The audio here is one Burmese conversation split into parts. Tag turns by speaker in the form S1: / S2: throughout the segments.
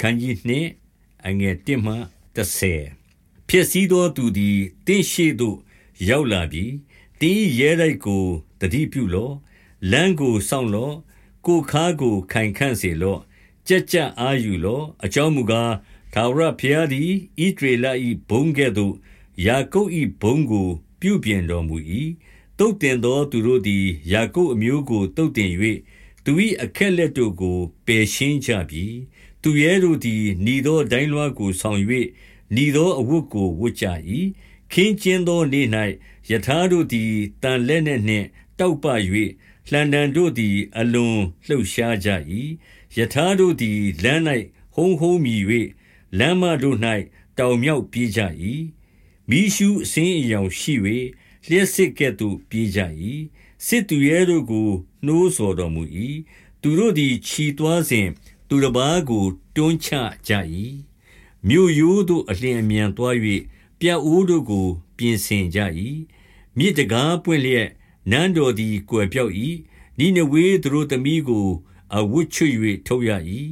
S1: ခန်းကြီးနှင့်အငယ်1မှ30ဖြစ်စည်းသောသူသည်တင့်ရှိသို့ရောက်လာပြီတင်းရဲတိုက်ကိုတတိပြုလော့လမ်းကိုစောင့်လော့ကိုခါကိုခိုင်ခန့်စေလော့ကြက်ကြက်အာယူလော့အကြောင်းမူကားသာဝရဖျားသည်ဣဒရေလ၏ဘုံကဲ့သို့ယာကုပ်၏ဘုံကို ပြုပြင်တော်မူ၏တုတ်တင်သောသူတို့သည်ယာကုပ်အမျိုးကိုတုတ်တင်၍သူ၏အခက်လက်တို့ကိုပယ်ရှင်းကြပြီ သူရဲတို့သည်ဏီသောဒိုင်းလွှားကိုဆောင်၍ဏီသောအဝတ်ကိုဝတ်ကြ၏ခင်းကျင်းသောနေ့၌ယထာတို့သည်တန်လက်နှင့်နှင့်တောက်ပ၍လှန်တန်တို့သည် အလွန်လှုပ်ရှားကြ၏ယထာတို့သည်လမ်း၌ဟုံဟုံမြည်၍လမ်းမတို့၌တောင်မြောက်ပြေးကြ၏မိရှုအစင်းအယောင်ရှိ၍လျှက်စစ်ကဲ့သို့ပြေးကြ၏စစ်သူရဲတို့ကိုနှိုးဆော်တော်မူ၏သူတို့သည်ခြီးသွားစဉ် သူတစ်ပါးကို တွန်းချကြ၏မြို့ရိုးတို့အလျင်အမြန်သွား၍ပြအိုးတို့ကို ပြင်ဆင်ကြ၏မြစ်တကားပွင့်လျက်နန်းတော်သည်ကွယ်ပြောက်၏နိနဝေသူတို့သမီးကို အဝတ်ချွတ်၍ထုတ်ရ၏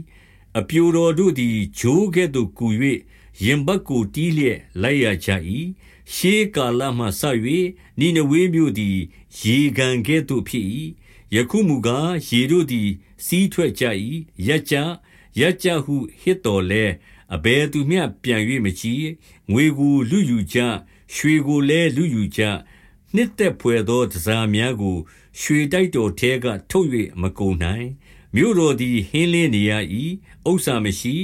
S1: အပြိုတော်တို့သည်ဂျိုးကဲ့သို့ကူ၍ရင်ဘတ်ကိုတီးလျက်လိုက်ရကြ၏ရှေးကာလမှဆ၍နိနဝေမြို့သည် ရေကန်ကဲ့သို့ဖြစ်၏ ယခုမူကားရေတို့သည် စီးထွက်ကြ၏ရက်ကြရက်ကြဟုဟစ်တော်လဲအဘယ်သူမျှပြန်၍မကြည့်ငွေကိုလူယူကြရွှေကိုလည်းလူယူကြနှစ်သက်ဖွယ်သောတစားများကိုရွှေတိုက်တော်ထဲကထုတ်၍မကုန်နိုင်မြို့တော်သည်ဟင်းလင်းနေရ၏ဥစ္စာမရှိ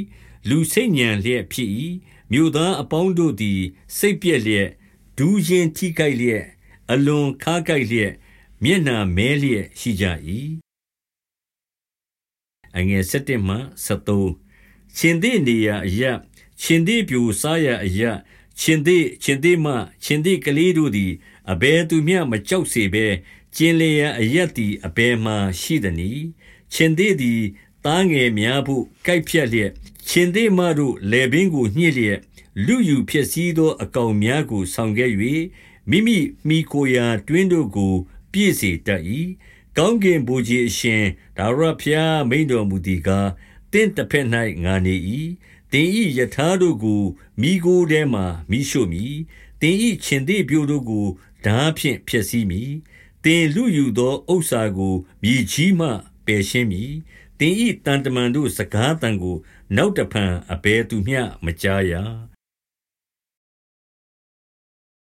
S1: လူစိတ်ညံလျက်ဖြစ်၏မြို့သားအပေါင်းတို့သည် စိတ်ပြက်လျက်ဒူးချင်းထိခိုက်လျက်အလွန်ခါးကိုက်လျက် မျက်နှာမဲလျက်ရှိကြ၏အငယ်7မှ73ရှင်သေးနေရာအရရှင်သေးပြူစားရာအရရှင်သေးရှင်သေးမရှင်သေးကလေးတို့သည်အဘယ်သူမျှမကြောက်စေဘဲကျင်လေရာအရက်သည်အဘယ်မှရှိသနည်းရှင်သေးသည်သားငယ်များဖို့ကိုက်ဖြတ်လျက်ရှင်သေးမတို့လေပင်ကိုညှစ်လျက်လူယူဖြစ်စည်းသော အကောင်များကိုဆောင်ခဲ့၍မိမိမိကိုရာတွင်းတို့ကို ပြည့်စေတတ်၏ကောင်းကင်ဘုရားအရှင်ဒါရဖျားမိန်တော်မူသည်ကားတင့်တစ်ဖက်၌ငါနေ၏တင်ဤယထာတို့ကိုမိโกထဲမှမိရှို့မိတင်ဤရှင်သေးပြိုတို့ကိုဓာဖြင့်ဖျက်ဆီးမိတင်လူယူသောဥစ္စာကိုမြေကြီးမှပယ်ရှင်းမိတင်ဤတန်တမန်တို့စကားတန်ကို နောက်တဖန်အဘယ်သူမျှမကြားရ